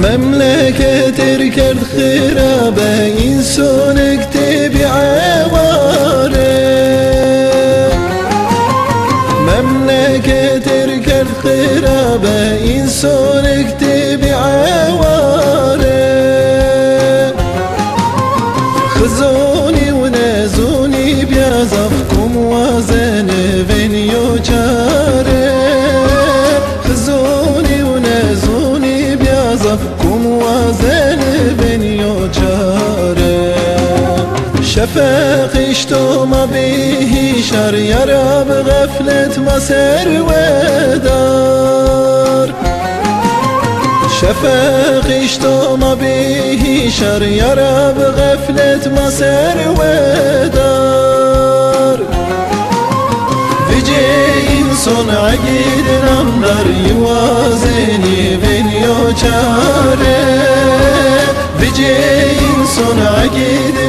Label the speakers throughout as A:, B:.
A: مملكة ركض خرابة إنسانك تبي عوارة مملكة ركض خرابة إنسانك تبي عوارة خزوني شفق اشتوما به شر يرى بغفلة مسر ودار شفق اشتوما به شر يرى بغفلة مسر ودار Vice insan agidin anlar yuvazeni veniyo çare Vice insan agidin anlar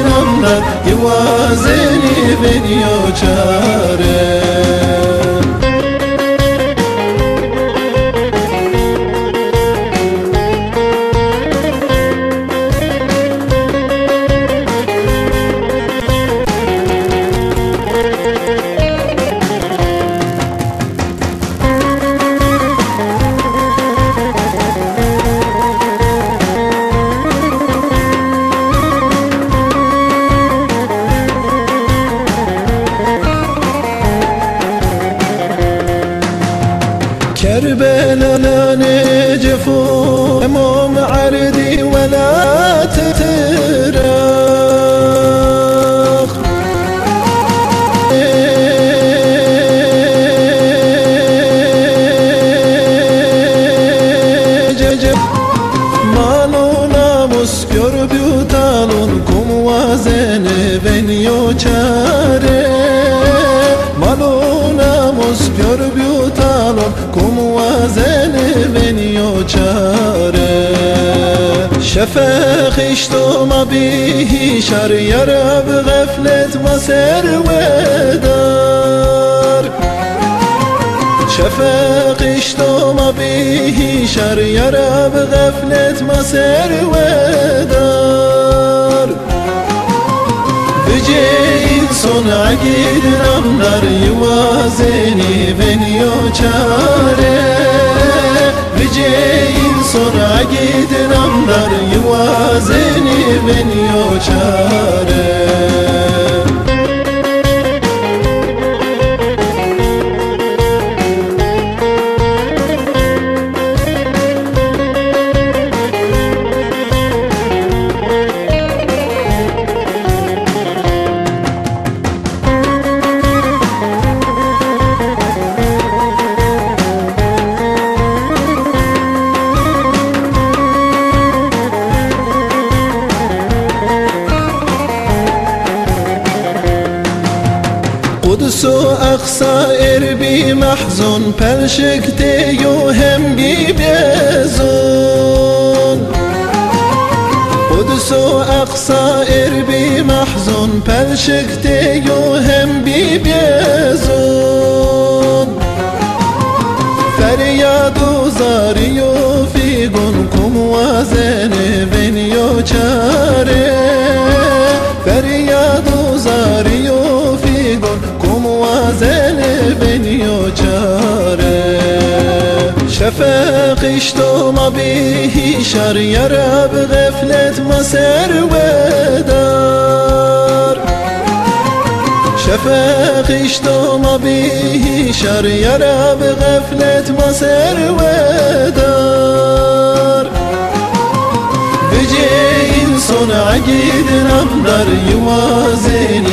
A: Yuvazeni beni ocağı vazene venyo çare Malo namus gör bütalun kum vazene venyo çare شفق اشتما به شر يرب غفلت مسر ودار شفق اشتما به شر يرب غفلت مسر ودار Vice insan agidin anlar yuvazeni veniyo çare. Vice insan agidin anlar yuvazeni veniyo çare قدس و اقصا اربی محزون پرشکته یو هم بی بیزون قدس و اقصا اربی محزون پرشکته یو هم بی بیزون فریاد و زاری و فیگون کم وزن ونیو چاره فریاد و زاری شفق اشتما به شر يرب غفلت مسر ودار شفق اشتما به شر يرب غفلت مسر ودار Vice insan agidin anlar yuvazeni veniyo